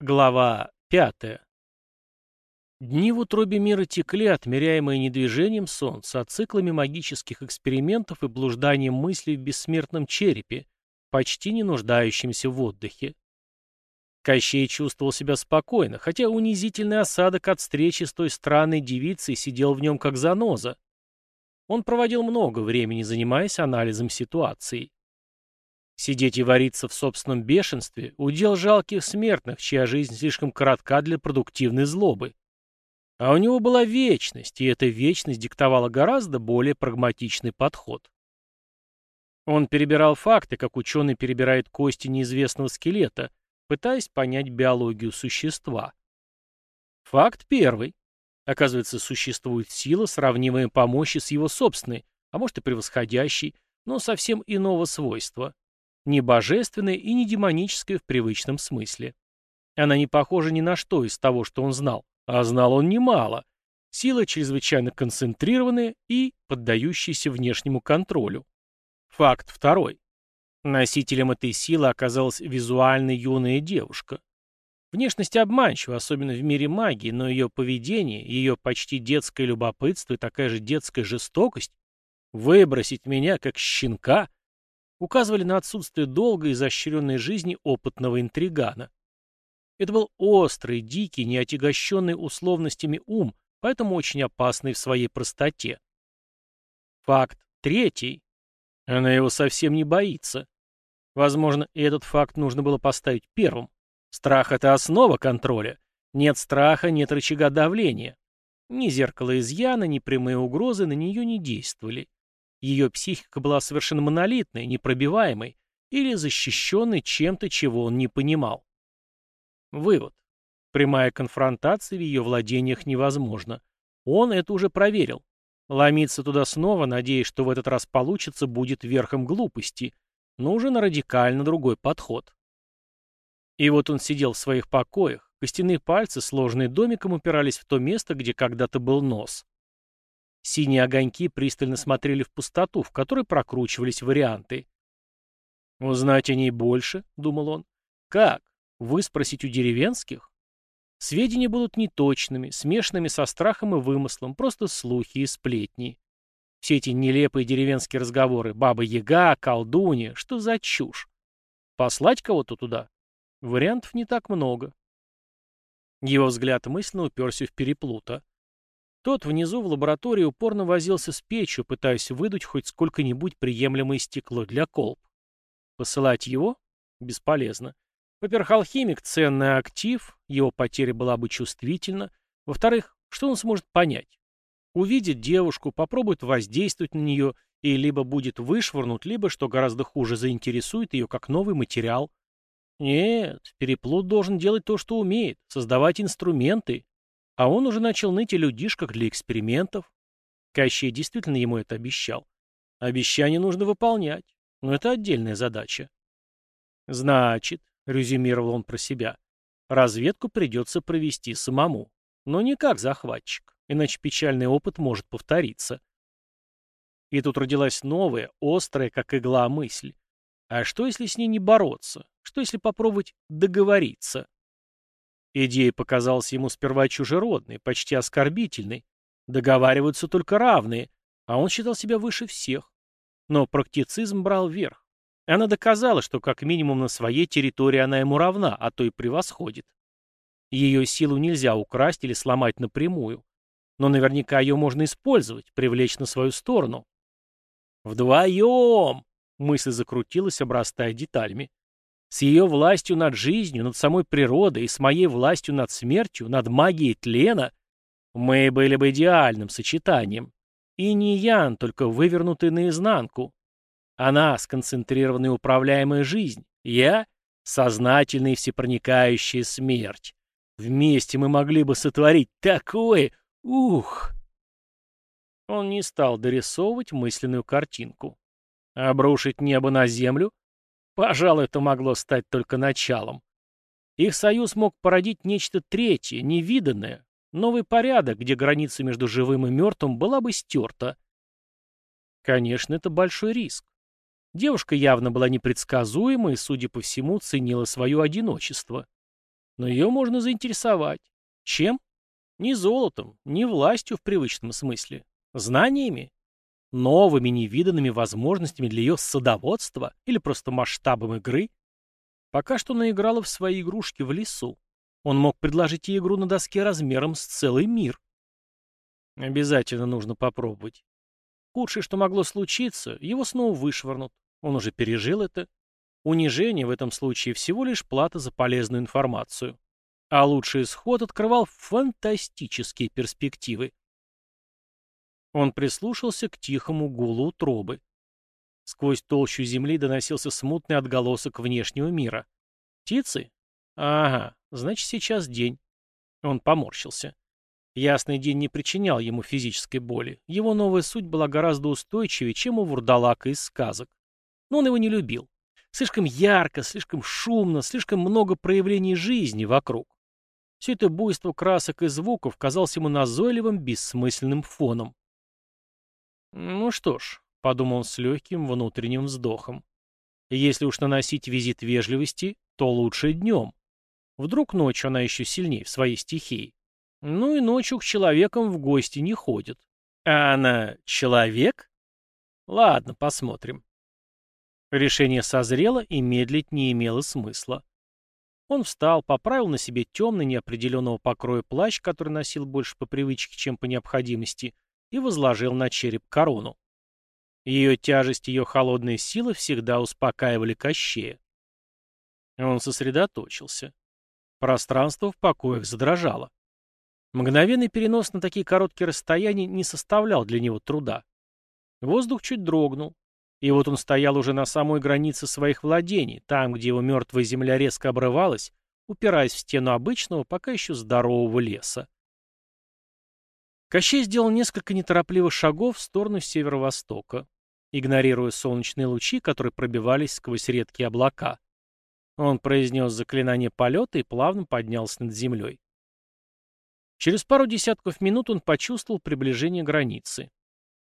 Глава пятая. Дни в утробе мира текли, отмеряемые не движением солнца, а циклами магических экспериментов и блужданием мыслей в бессмертном черепе, почти не нуждающимся в отдыхе. Кощей чувствовал себя спокойно, хотя унизительный осадок от встречи с той странной девицей сидел в нем как заноза. Он проводил много времени, занимаясь анализом ситуации. Сидеть и вариться в собственном бешенстве – удел жалких смертных, чья жизнь слишком коротка для продуктивной злобы. А у него была вечность, и эта вечность диктовала гораздо более прагматичный подход. Он перебирал факты, как ученый перебирает кости неизвестного скелета, пытаясь понять биологию существа. Факт первый. Оказывается, существует сила, сравнимая по мощи с его собственной, а может и превосходящей, но совсем иного свойства не божественное и не демоническое в привычном смысле. Она не похожа ни на что из того, что он знал, а знал он немало. Сила чрезвычайно концентрированная и поддающаяся внешнему контролю. Факт второй. Носителем этой силы оказалась визуально юная девушка. Внешность обманчива, особенно в мире магии, но ее поведение, ее почти детское любопытство и такая же детская жестокость выбросить меня как щенка указывали на отсутствие долгой и изощренной жизни опытного интригана. Это был острый, дикий, неотягощенный условностями ум, поэтому очень опасный в своей простоте. Факт третий. Она его совсем не боится. Возможно, и этот факт нужно было поставить первым. Страх — это основа контроля. Нет страха, нет рычага давления. Ни зеркало изъяна, ни прямые угрозы на нее не действовали. Ее психика была совершенно монолитной, непробиваемой или защищенной чем-то, чего он не понимал. Вывод. Прямая конфронтация в ее владениях невозможна. Он это уже проверил. Ломиться туда снова, надеясь, что в этот раз получится, будет верхом глупости. Нужен радикально другой подход. И вот он сидел в своих покоях, костяные пальцы, сложные домиком, упирались в то место, где когда-то был нос. Синие огоньки пристально смотрели в пустоту, в которой прокручивались варианты. «Узнать о ней больше?» — думал он. «Как? Вы спросить у деревенских?» Сведения будут неточными, смешанными со страхом и вымыслом, просто слухи и сплетни. Все эти нелепые деревенские разговоры, баба-яга, колдунья, что за чушь? Послать кого-то туда? Вариантов не так много. Его взгляд мысленно уперся в переплута. Тот внизу в лаборатории упорно возился с печью, пытаясь выдуть хоть сколько-нибудь приемлемое стекло для колб. Посылать его? Бесполезно. Во-первых, ценный актив, его потеря была бы чувствительна. Во-вторых, что он сможет понять? Увидит девушку, попробует воздействовать на нее и либо будет вышвырнут, либо, что гораздо хуже, заинтересует ее как новый материал. Нет, переплод должен делать то, что умеет, создавать инструменты, а он уже начал ныть о людишках для экспериментов. Кощей действительно ему это обещал. Обещание нужно выполнять, но это отдельная задача. Значит, резюмировал он про себя, разведку придется провести самому, но не как захватчик, иначе печальный опыт может повториться. И тут родилась новая, острая, как игла, мысль. А что, если с ней не бороться? Что, если попробовать договориться? Идея показалась ему сперва чужеродной, почти оскорбительной. Договариваются только равные, а он считал себя выше всех. Но практицизм брал верх. Она доказала, что как минимум на своей территории она ему равна, а то и превосходит. Ее силу нельзя украсть или сломать напрямую. Но наверняка ее можно использовать, привлечь на свою сторону. «Вдвоем!» — мысль закрутилась, обрастая деталями. С ее властью над жизнью, над самой природой и с моей властью над смертью, над магией тлена, мы были бы идеальным сочетанием. И не Ян, только вывернутый наизнанку. Она — сконцентрированная управляемая жизнь. Я — сознательная и всепроникающая смерть. Вместе мы могли бы сотворить такое... Ух! Он не стал дорисовывать мысленную картинку. Обрушить небо на землю Пожалуй, это могло стать только началом. Их союз мог породить нечто третье, невиданное, новый порядок, где граница между живым и мертвым была бы стерта. Конечно, это большой риск. Девушка явно была непредсказуема и, судя по всему, ценила свое одиночество. Но ее можно заинтересовать. Чем? Не золотом, не властью в привычном смысле. Знаниями. Новыми невиданными возможностями для ее садоводства или просто масштабом игры. Пока что она играла в свои игрушки в лесу. Он мог предложить ей игру на доске размером с целый мир. Обязательно нужно попробовать. Худшее, что могло случиться, его снова вышвырнут. Он уже пережил это. Унижение в этом случае всего лишь плата за полезную информацию. А лучший исход открывал фантастические перспективы. Он прислушался к тихому гулу утробы. Сквозь толщу земли доносился смутный отголосок внешнего мира. Птицы? Ага, значит, сейчас день. Он поморщился. Ясный день не причинял ему физической боли. Его новая суть была гораздо устойчивее, чем у вурдалака из сказок. Но он его не любил. Слишком ярко, слишком шумно, слишком много проявлений жизни вокруг. Все это буйство красок и звуков казалось ему назойливым, бессмысленным фоном. «Ну что ж», — подумал он с легким внутренним вздохом, «если уж наносить визит вежливости, то лучше днем. Вдруг ночью она еще сильнее в своей стихии. Ну и ночью к человекам в гости не ходят. А она человек? Ладно, посмотрим. Решение созрело и медлить не имело смысла. Он встал, поправил на себе темный неопределенного покроя плащ, который носил больше по привычке, чем по необходимости, и возложил на череп корону. Ее тяжесть и ее холодная сила всегда успокаивали Кощея. Он сосредоточился. Пространство в покоях задрожало. Мгновенный перенос на такие короткие расстояния не составлял для него труда. Воздух чуть дрогнул, и вот он стоял уже на самой границе своих владений, там, где его мертвая земля резко обрывалась, упираясь в стену обычного, пока еще здорового леса. Кощей сделал несколько неторопливых шагов в сторону северо-востока, игнорируя солнечные лучи, которые пробивались сквозь редкие облака. Он произнес заклинание полета и плавно поднялся над землей. Через пару десятков минут он почувствовал приближение границы.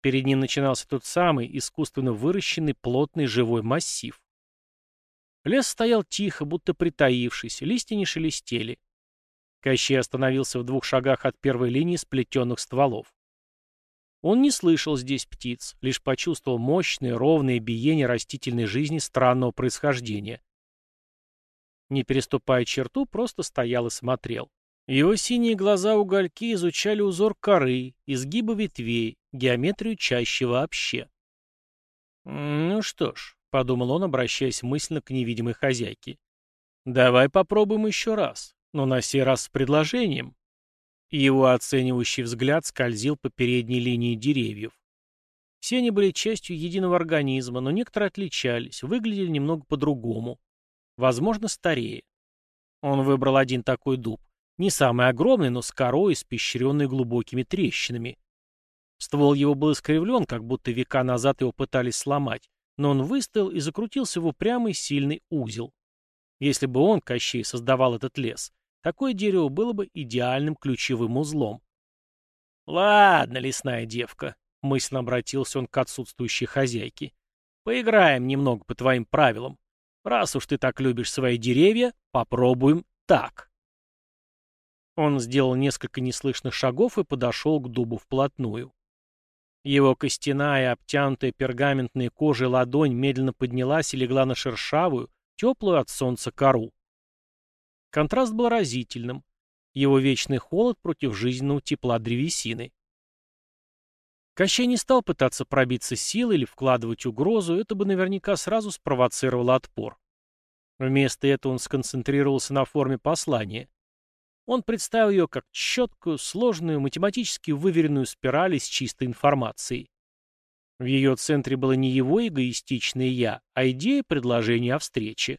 Перед ним начинался тот самый искусственно выращенный плотный живой массив. Лес стоял тихо, будто притаившись, листья не шелестели. Кощей остановился в двух шагах от первой линии сплетенных стволов. Он не слышал здесь птиц, лишь почувствовал мощное, ровное биение растительной жизни странного происхождения. Не переступая черту, просто стоял и смотрел. Его синие глаза угольки изучали узор коры, изгибы ветвей, геометрию чаще вообще. «Ну что ж», — подумал он, обращаясь мысленно к невидимой хозяйке, — «давай попробуем еще раз, но на сей раз с предложением». Его оценивающий взгляд скользил по передней линии деревьев. Все они были частью единого организма, но некоторые отличались, выглядели немного по-другому. Возможно, старее. Он выбрал один такой дуб. Не самый огромный, но с корой, испещренной глубокими трещинами. Ствол его был искривлен, как будто века назад его пытались сломать, но он выстоял и закрутился в упрямый сильный узел. Если бы он, Кощей, создавал этот лес, такое дерево было бы идеальным ключевым узлом. «Ладно, лесная девка», — мысленно обратился он к отсутствующей хозяйке. «Поиграем немного по твоим правилам. Раз уж ты так любишь свои деревья, попробуем так». Он сделал несколько неслышных шагов и подошел к дубу вплотную. Его костяная, обтянутая пергаментной кожей ладонь медленно поднялась и легла на шершавую, теплую от солнца кору. Контраст был разительным. Его вечный холод против жизненного тепла древесины. Кощей не стал пытаться пробиться силой или вкладывать угрозу, это бы наверняка сразу спровоцировало отпор. Вместо этого он сконцентрировался на форме послания. Он представил ее как четкую, сложную, математически выверенную спираль из чистой информации. В ее центре было не его эгоистичное «я», а идея предложения о встрече.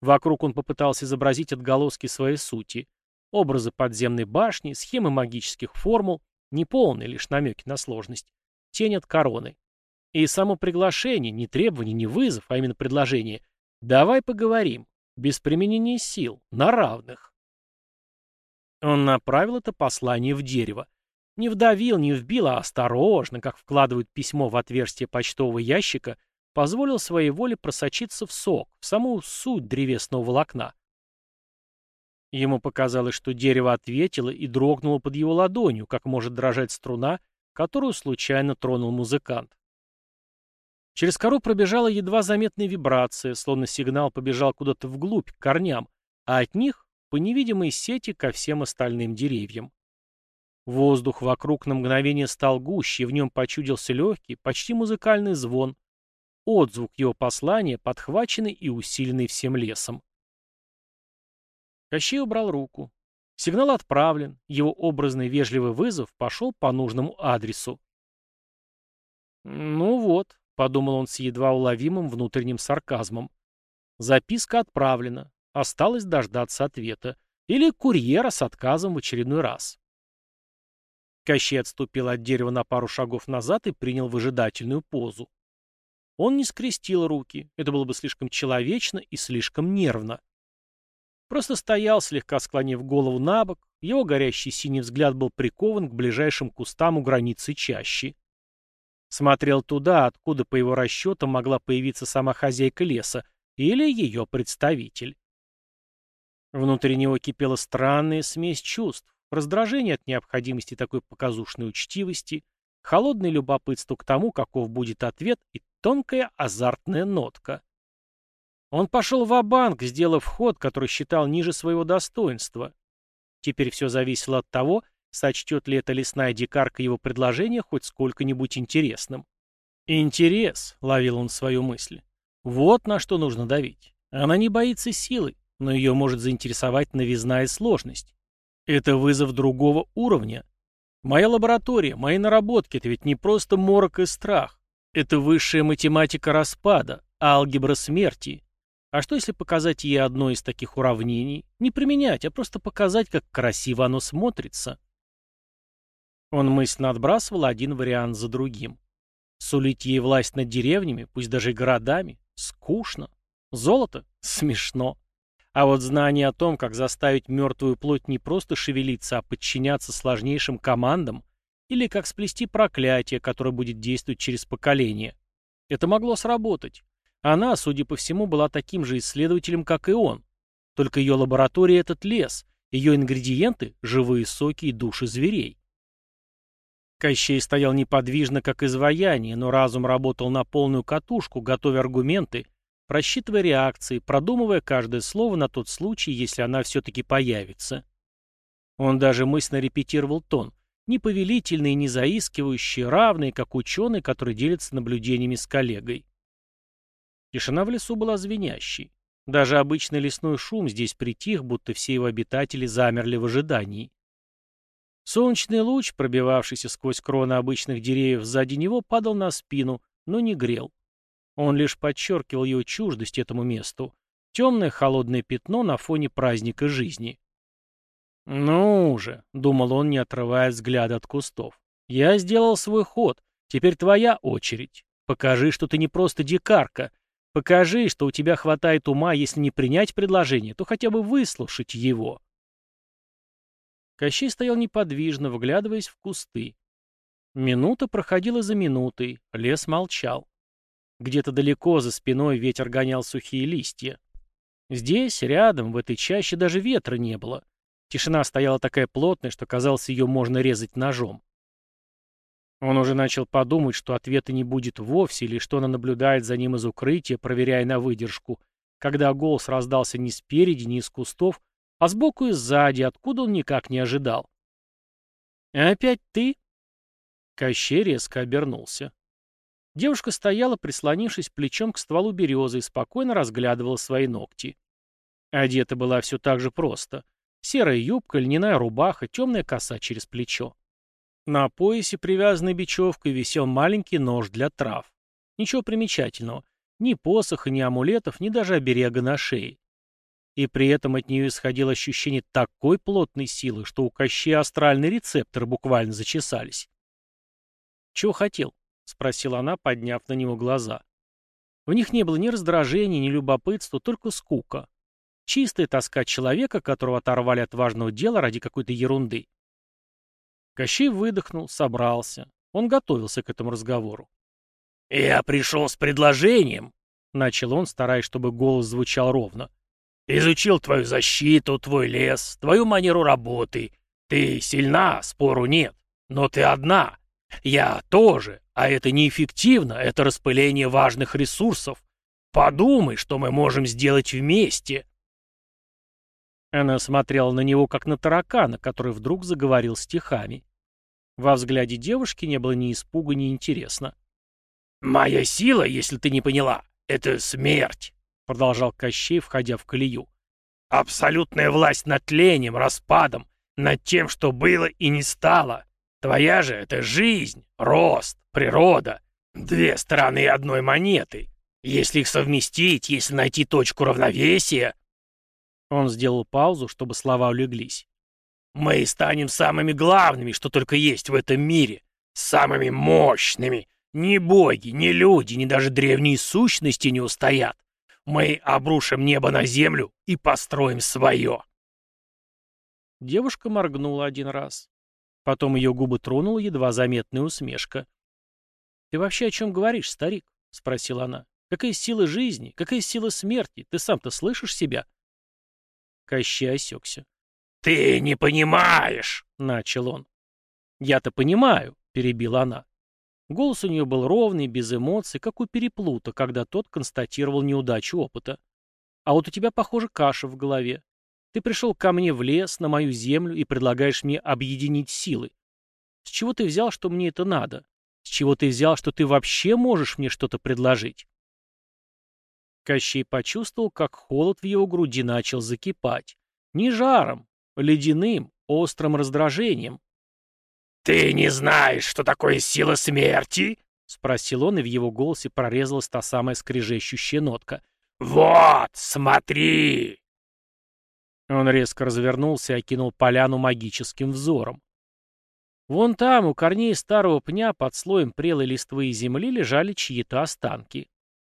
Вокруг он попытался изобразить отголоски своей сути. Образы подземной башни, схемы магических формул, неполные лишь намеки на сложность, тень от короны. И само приглашение, не требование, не вызов, а именно предложение «давай поговорим», без применения сил, на равных. Он направил это послание в дерево. Не вдавил, не вбил, а осторожно, как вкладывают письмо в отверстие почтового ящика, позволил своей воле просочиться в сок, в саму суть древесного волокна. Ему показалось, что дерево ответило и дрогнуло под его ладонью, как может дрожать струна, которую случайно тронул музыкант. Через кору пробежала едва заметная вибрация, словно сигнал побежал куда-то вглубь, к корням, а от них по невидимой сети ко всем остальным деревьям. Воздух вокруг на мгновение стал гуще, и в нем почудился легкий, почти музыкальный звон, отзвук его послания, подхваченный и усиленный всем лесом. Кощей убрал руку. Сигнал отправлен, его образный вежливый вызов пошел по нужному адресу. «Ну вот», — подумал он с едва уловимым внутренним сарказмом. «Записка отправлена. Осталось дождаться ответа. Или курьера с отказом в очередной раз». Кощей отступил от дерева на пару шагов назад и принял выжидательную позу. Он не скрестил руки, это было бы слишком человечно и слишком нервно. Просто стоял, слегка склонив голову на бок, его горящий синий взгляд был прикован к ближайшим кустам у границы чащи. Смотрел туда, откуда, по его расчетам, могла появиться сама хозяйка леса или ее представитель. Внутри него кипела странная смесь чувств, раздражение от необходимости такой показушной учтивости, холодное любопытство к тому, каков будет ответ, и тонкая азартная нотка. Он пошел в банк сделав ход, который считал ниже своего достоинства. Теперь все зависело от того, сочтет ли эта лесная дикарка его предложение хоть сколько-нибудь интересным. «Интерес», — ловил он свою мысль. «Вот на что нужно давить. Она не боится силы, но ее может заинтересовать новизна и сложность. Это вызов другого уровня. Моя лаборатория, мои наработки — это ведь не просто морок и страх. Это высшая математика распада, алгебра смерти. А что если показать ей одно из таких уравнений? Не применять, а просто показать, как красиво оно смотрится. Он мысленно отбрасывал один вариант за другим. Сулить ей власть над деревнями, пусть даже и городами, скучно. Золото? Смешно. А вот знание о том, как заставить мертвую плоть не просто шевелиться, а подчиняться сложнейшим командам, или как сплести проклятие, которое будет действовать через поколение, это могло сработать. Она, судя по всему, была таким же исследователем, как и он. Только ее лаборатория — этот лес, ее ингредиенты — живые соки и души зверей. Кощей стоял неподвижно, как изваяние, но разум работал на полную катушку, готовя аргументы — просчитывая реакции, продумывая каждое слово на тот случай, если она все-таки появится. Он даже мысленно репетировал тон, неповелительный и не заискивающий, равный, как ученый, который делится наблюдениями с коллегой. Тишина в лесу была звенящей. Даже обычный лесной шум здесь притих, будто все его обитатели замерли в ожидании. Солнечный луч, пробивавшийся сквозь кроны обычных деревьев сзади него, падал на спину, но не грел. Он лишь подчеркивал ее чуждость этому месту. Темное холодное пятно на фоне праздника жизни. «Ну же», — думал он, не отрывая взгляда от кустов. «Я сделал свой ход. Теперь твоя очередь. Покажи, что ты не просто дикарка. Покажи, что у тебя хватает ума, если не принять предложение, то хотя бы выслушать его». Кощей стоял неподвижно, вглядываясь в кусты. Минута проходила за минутой, лес молчал. Где-то далеко за спиной ветер гонял сухие листья. Здесь, рядом, в этой чаще даже ветра не было. Тишина стояла такая плотная, что казалось, ее можно резать ножом. Он уже начал подумать, что ответа не будет вовсе, или что она наблюдает за ним из укрытия, проверяя на выдержку, когда голос раздался не спереди, не из кустов, а сбоку и сзади, откуда он никак не ожидал. «Опять ты?» Кощей резко обернулся. Девушка стояла, прислонившись плечом к стволу березы и спокойно разглядывала свои ногти. Одета была все так же просто. Серая юбка, льняная рубаха, темная коса через плечо. На поясе, привязанной бечевкой, висел маленький нож для трав. Ничего примечательного. Ни посоха, ни амулетов, ни даже оберега на шее. И при этом от нее исходило ощущение такой плотной силы, что у Кощея астральные рецепторы буквально зачесались. Чего хотел? — спросила она, подняв на него глаза. В них не было ни раздражения, ни любопытства, только скука. Чистая тоска человека, которого оторвали от важного дела ради какой-то ерунды. Кощей выдохнул, собрался. Он готовился к этому разговору. «Я пришел с предложением», — начал он, стараясь, чтобы голос звучал ровно. Изучил твою защиту, твой лес, твою манеру работы. Ты сильна, спору нет, но ты одна. Я тоже, а это неэффективно, это распыление важных ресурсов. Подумай, что мы можем сделать вместе. Она смотрела на него, как на таракана, который вдруг заговорил стихами. Во взгляде девушки не было ни испуга, ни интересно. «Моя сила, если ты не поняла, — это смерть», — продолжал Кощей, входя в колею. «Абсолютная власть над тлением, распадом, над тем, что было и не стало. Твоя же — это жизнь, рост, природа. Две стороны одной монеты. Если их совместить, если найти точку равновесия...» Он сделал паузу, чтобы слова улеглись. Мы станем самыми главными, что только есть в этом мире. Самыми мощными. Ни боги, ни люди, ни даже древние сущности не устоят. Мы обрушим небо на землю и построим свое. Девушка моргнула один раз. Потом ее губы тронула едва заметная усмешка. «Ты вообще о чем говоришь, старик?» — спросила она. «Какая сила жизни? Какая сила смерти? Ты сам-то слышишь себя?» Кощей осекся. «Ты не понимаешь!» — начал он. «Я-то понимаю», — перебила она. Голос у нее был ровный, без эмоций, как у переплута, когда тот констатировал неудачу опыта. «А вот у тебя, похоже, каша в голове. Ты пришел ко мне в лес, на мою землю, и предлагаешь мне объединить силы. С чего ты взял, что мне это надо? С чего ты взял, что ты вообще можешь мне что-то предложить?» Кощей почувствовал, как холод в его груди начал закипать. Не жаром, ледяным, острым раздражением. «Ты не знаешь, что такое сила смерти?» — спросил он, и в его голосе прорезалась та самая скрежещущая нотка. «Вот, смотри!» Он резко развернулся и окинул поляну магическим взором. Вон там, у корней старого пня, под слоем прелой листвы и земли, лежали чьи-то останки.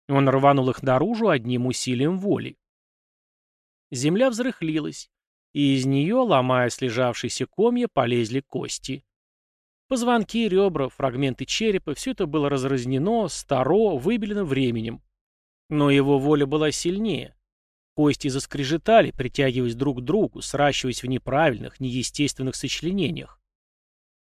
Он рванул их наружу одним усилием воли. Земля взрыхлилась и из нее, ломая слежавшиеся комья, полезли кости. Позвонки, ребра, фрагменты черепа — все это было разразнено, старо, выбелено временем. Но его воля была сильнее. Кости заскрежетали, притягиваясь друг к другу, сращиваясь в неправильных, неестественных сочленениях.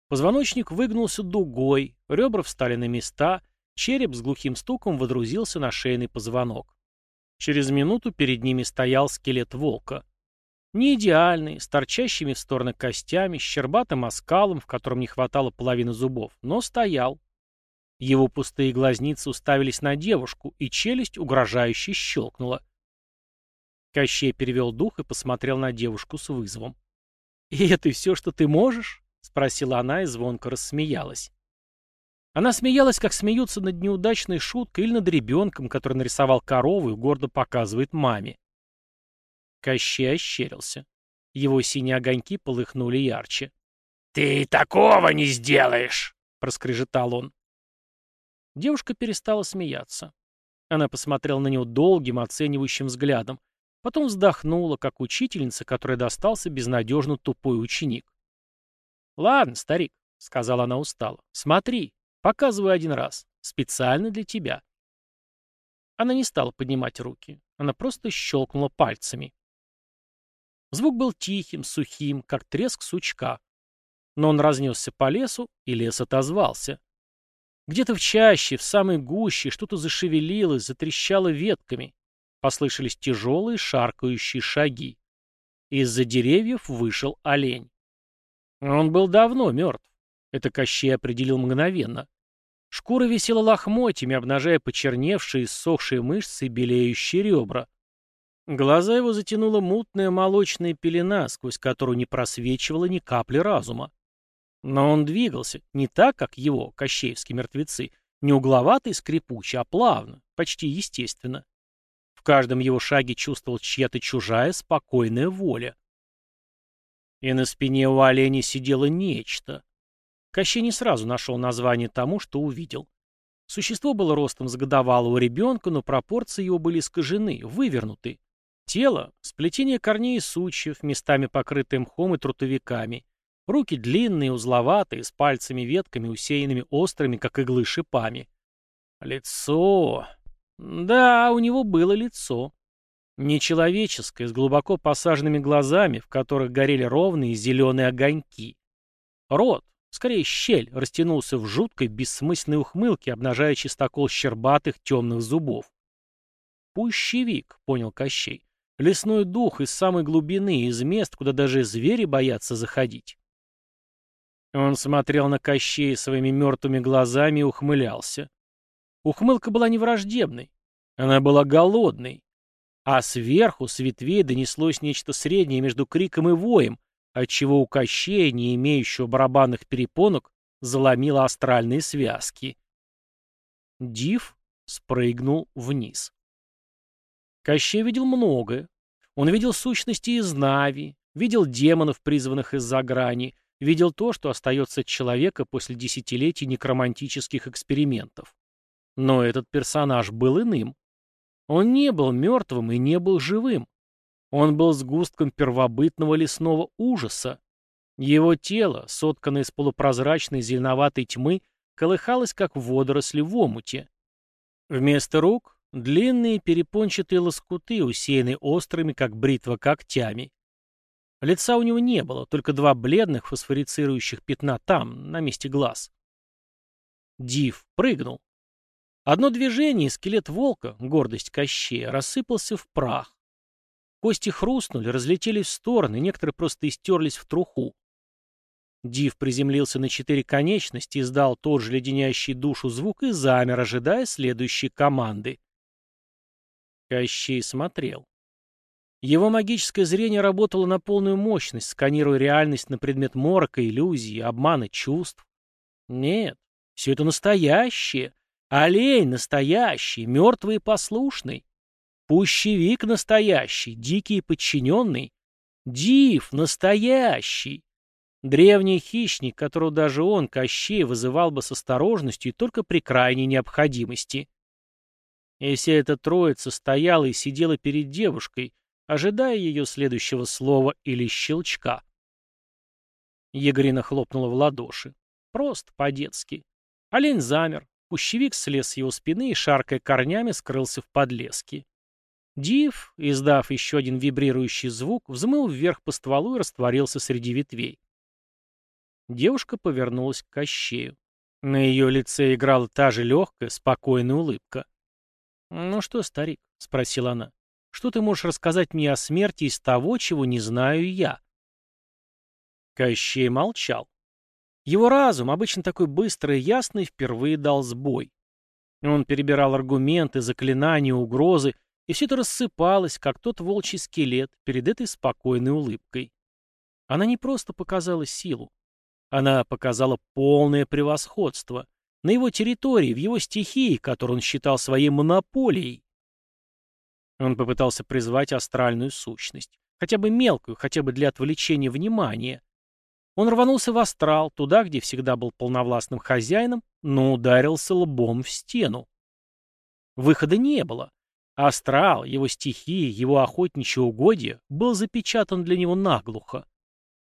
Позвоночник выгнулся дугой, ребра встали на места, череп с глухим стуком водрузился на шейный позвонок. Через минуту перед ними стоял скелет волка. Не идеальный, с торчащими в стороны костями, с щербатым оскалом, в котором не хватало половины зубов, но стоял. Его пустые глазницы уставились на девушку, и челюсть угрожающе щелкнула. Кощей перевел дух и посмотрел на девушку с вызовом. «И это все, что ты можешь?» — спросила она и звонко рассмеялась. Она смеялась, как смеются над неудачной шуткой или над ребенком, который нарисовал корову и гордо показывает маме. Кощей ощерился. Его синие огоньки полыхнули ярче. «Ты такого не сделаешь!» — проскрежетал он. Девушка перестала смеяться. Она посмотрела на него долгим, оценивающим взглядом. Потом вздохнула, как учительница, которой достался безнадежно тупой ученик. «Ладно, старик», — сказала она устало, — «смотри, показываю один раз, специально для тебя». Она не стала поднимать руки, она просто щелкнула пальцами. Звук был тихим, сухим, как треск сучка. Но он разнесся по лесу, и лес отозвался. Где-то в чаще, в самой гуще, что-то зашевелилось, затрещало ветками. Послышались тяжелые шаркающие шаги. Из-за деревьев вышел олень. Он был давно мертв. Это Кощей определил мгновенно. Шкура висела лохмотьями, обнажая почерневшие, ссохшие мышцы и белеющие ребра. Глаза его затянула мутная молочная пелена, сквозь которую не просвечивала ни капли разума. Но он двигался не так, как его, кощеевские мертвецы, не угловато и скрипуче, а плавно, почти естественно. В каждом его шаге чувствовал чья-то чужая, спокойная воля. И на спине у оленя сидело нечто. Кощей не сразу нашел название тому, что увидел. Существо было ростом с годовалого ребенка, но пропорции его были искажены, вывернуты. Тело — сплетение корней и сучьев, местами покрытые мхом и трутовиками. Руки длинные, узловатые, с пальцами-ветками, усеянными острыми, как иглы, шипами. Лицо... Да, у него было лицо. Нечеловеческое, с глубоко посаженными глазами, в которых горели ровные зеленые огоньки. Рот, скорее щель, растянулся в жуткой, бессмысленной ухмылке, обнажая чистокол щербатых темных зубов. «Пущевик», — понял Кощей. «Лесной дух из самой глубины, из мест, куда даже звери боятся заходить». Он смотрел на Кощея своими мертвыми глазами и ухмылялся. Ухмылка была не враждебной. Она была голодной. А сверху, с ветвей, донеслось нечто среднее между криком и воем, отчего у Кощея, не имеющего барабанных перепонок, заломило астральные связки. Див спрыгнул вниз. Кощей видел многое. Он видел сущности из Нави, видел демонов, призванных из-за грани, видел то, что остается от человека после десятилетий некромантических экспериментов. Но этот персонаж был иным. Он не был мертвым и не был живым. Он был сгустком первобытного лесного ужаса. Его тело, сотканное из полупрозрачной зеленоватой тьмы, колыхалось, как водоросли в омуте. Вместо рук — длинные перепончатые лоскуты, усеянные острыми, как бритва, когтями. Лица у него не было, только два бледных фосфорицирующих пятна там, на месте глаз. Див прыгнул. Одно движение, скелет волка, гордость Кощея, рассыпался в прах. Кости хрустнули, разлетелись в стороны, некоторые просто истерлись в труху. Див приземлился на четыре конечности, издал тот же леденящий душу звук и замер, ожидая следующей команды. Кощей смотрел. Его магическое зрение работало на полную мощность, сканируя реальность на предмет морока, иллюзии, обмана чувств. Нет, все это настоящее, Олень настоящий, мертвый и послушный. Пущевик настоящий, дикий и подчиненный. Див настоящий. Древний хищник, которого даже он, Кощей, вызывал бы с осторожностью и только при крайней необходимости. И вся эта троица стояла и сидела перед девушкой, ожидая ее следующего слова или щелчка. Егорина хлопнула в ладоши. Просто по-детски. Олень замер, Пущевик слез с его спины и, шаркая корнями, скрылся в подлеске. Див, издав еще один вибрирующий звук, взмыл вверх по стволу и растворился среди ветвей. Девушка повернулась к Кощею. На ее лице играла та же легкая, спокойная улыбка. «Ну что, старик?» — спросила она. «Что ты можешь рассказать мне о смерти из того, чего не знаю я?» Кощей молчал. Его разум, обычно такой быстрый и ясный, впервые дал сбой. Он перебирал аргументы, заклинания, угрозы, и все это рассыпалось, как тот волчий скелет, перед этой спокойной улыбкой. Она не просто показала силу. Она показала полное превосходство на его территории, в его стихии, которую он считал своей монополией. Он попытался призвать астральную сущность, хотя бы мелкую, хотя бы для отвлечения внимания, он рванулся в астрал, туда, где всегда был полновластным хозяином, но ударился лбом в стену. Выхода не было. Астрал, его стихии, его охотничье угодье был запечатан для него наглухо.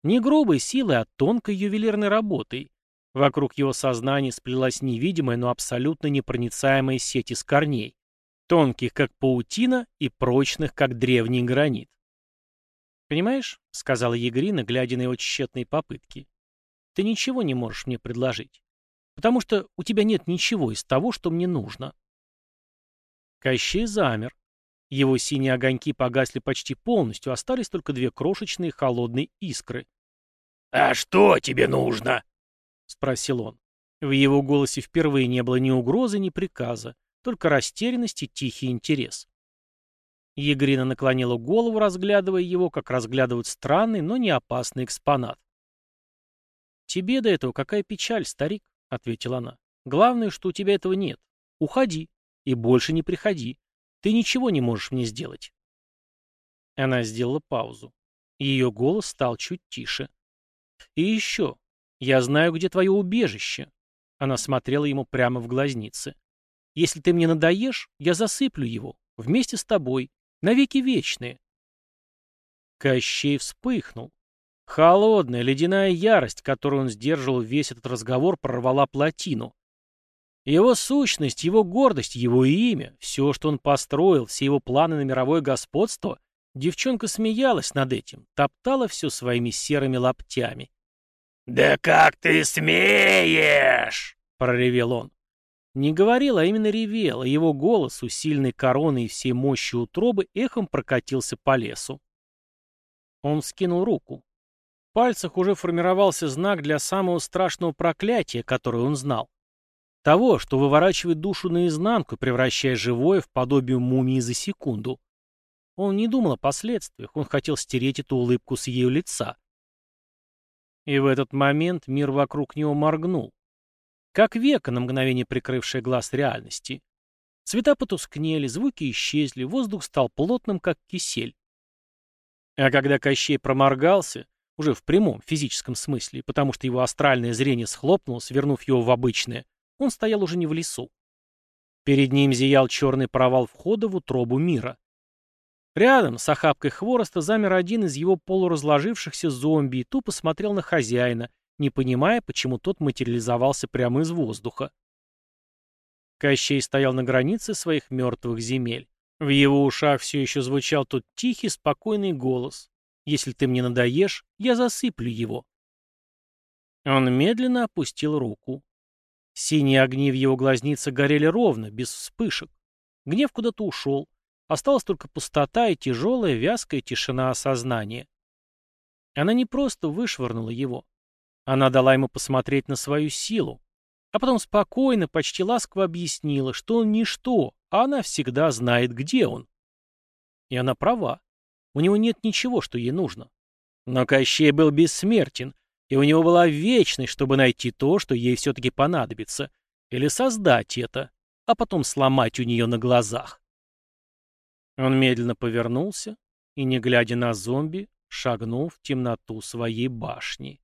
Не грубой силой, а тонкой ювелирной работой. Вокруг его сознания сплелась невидимая, но абсолютно непроницаемая сеть из корней, тонких, как паутина, и прочных, как древний гранит. «Понимаешь?» — сказала Егрина, глядя на его тщетные попытки. «Ты ничего не можешь мне предложить, потому что у тебя нет ничего из того, что мне нужно». Кощей замер. Его синие огоньки погасли почти полностью, остались только две крошечные холодные искры. «А что тебе нужно?» — спросил он. В его голосе впервые не было ни угрозы, ни приказа, только растерянность и тихий интерес. Егрина наклонила голову, разглядывая его, как разглядывают странный, но не опасный экспонат. «Тебе до этого какая печаль, старик», — ответила она. «Главное, что у тебя этого нет. Уходи и больше не приходи. Ты ничего не можешь мне сделать». Она сделала паузу. Ее голос стал чуть тише. «И еще. Я знаю, где твое убежище». Она смотрела ему прямо в глазницы. «Если ты мне надоешь, я засыплю его. Вместе с тобой. Навеки вечные. Кощей вспыхнул. Холодная, ледяная ярость, которую он сдерживал весь этот разговор, прорвала плотину. Его сущность, его гордость, его имя, все, что он построил, все его планы на мировое господство, девчонка смеялась над этим, топтала все своими серыми лаптями. «Да как ты смеешь!» — проревел он. Не говорил, а именно ревел, и его голос, усиленный короной и всей мощью утробы, эхом прокатился по лесу. Он вскинул руку. В пальцах уже формировался знак для самого страшного проклятия, которое он знал. Того, что выворачивает душу наизнанку, превращая живое в подобие мумии за секунду. Он не думал о последствиях, он хотел стереть эту улыбку с ее лица. И в этот момент мир вокруг него моргнул. Как века, на мгновение прикрывшее глаз реальности. Цвета потускнели, звуки исчезли, воздух стал плотным, как кисель. А когда Кощей проморгался, уже в прямом физическом смысле, потому что его астральное зрение схлопнулось, вернув его в обычное, он стоял уже не в лесу. Перед ним зиял черный провал входа в утробу мира. Рядом, с охапкой хвороста, замер один из его полуразложившихся зомби и тупо смотрел на хозяина, не понимая, почему тот материализовался прямо из воздуха. Кощей стоял на границе своих мертвых земель. В его ушах все еще звучал тот тихий, спокойный голос. «Если ты мне надоешь, я засыплю его». Он медленно опустил руку. Синие огни в его глазнице горели ровно, без вспышек. Гнев куда-то ушел. Осталась только пустота и тяжелая, вязкая тишина осознания. Она не просто вышвырнула его. Она дала ему посмотреть на свою силу, а потом спокойно, почти ласково объяснила, что он ничто, а она всегда знает, где он. И она права. У него нет ничего, что ей нужно. Но Кощей был бессмертен, и у него была вечность, чтобы найти то, что ей все-таки понадобится, или создать это, а потом сломать у нее на глазах. Он медленно повернулся и, не глядя на зомби, шагнул в темноту своей башни.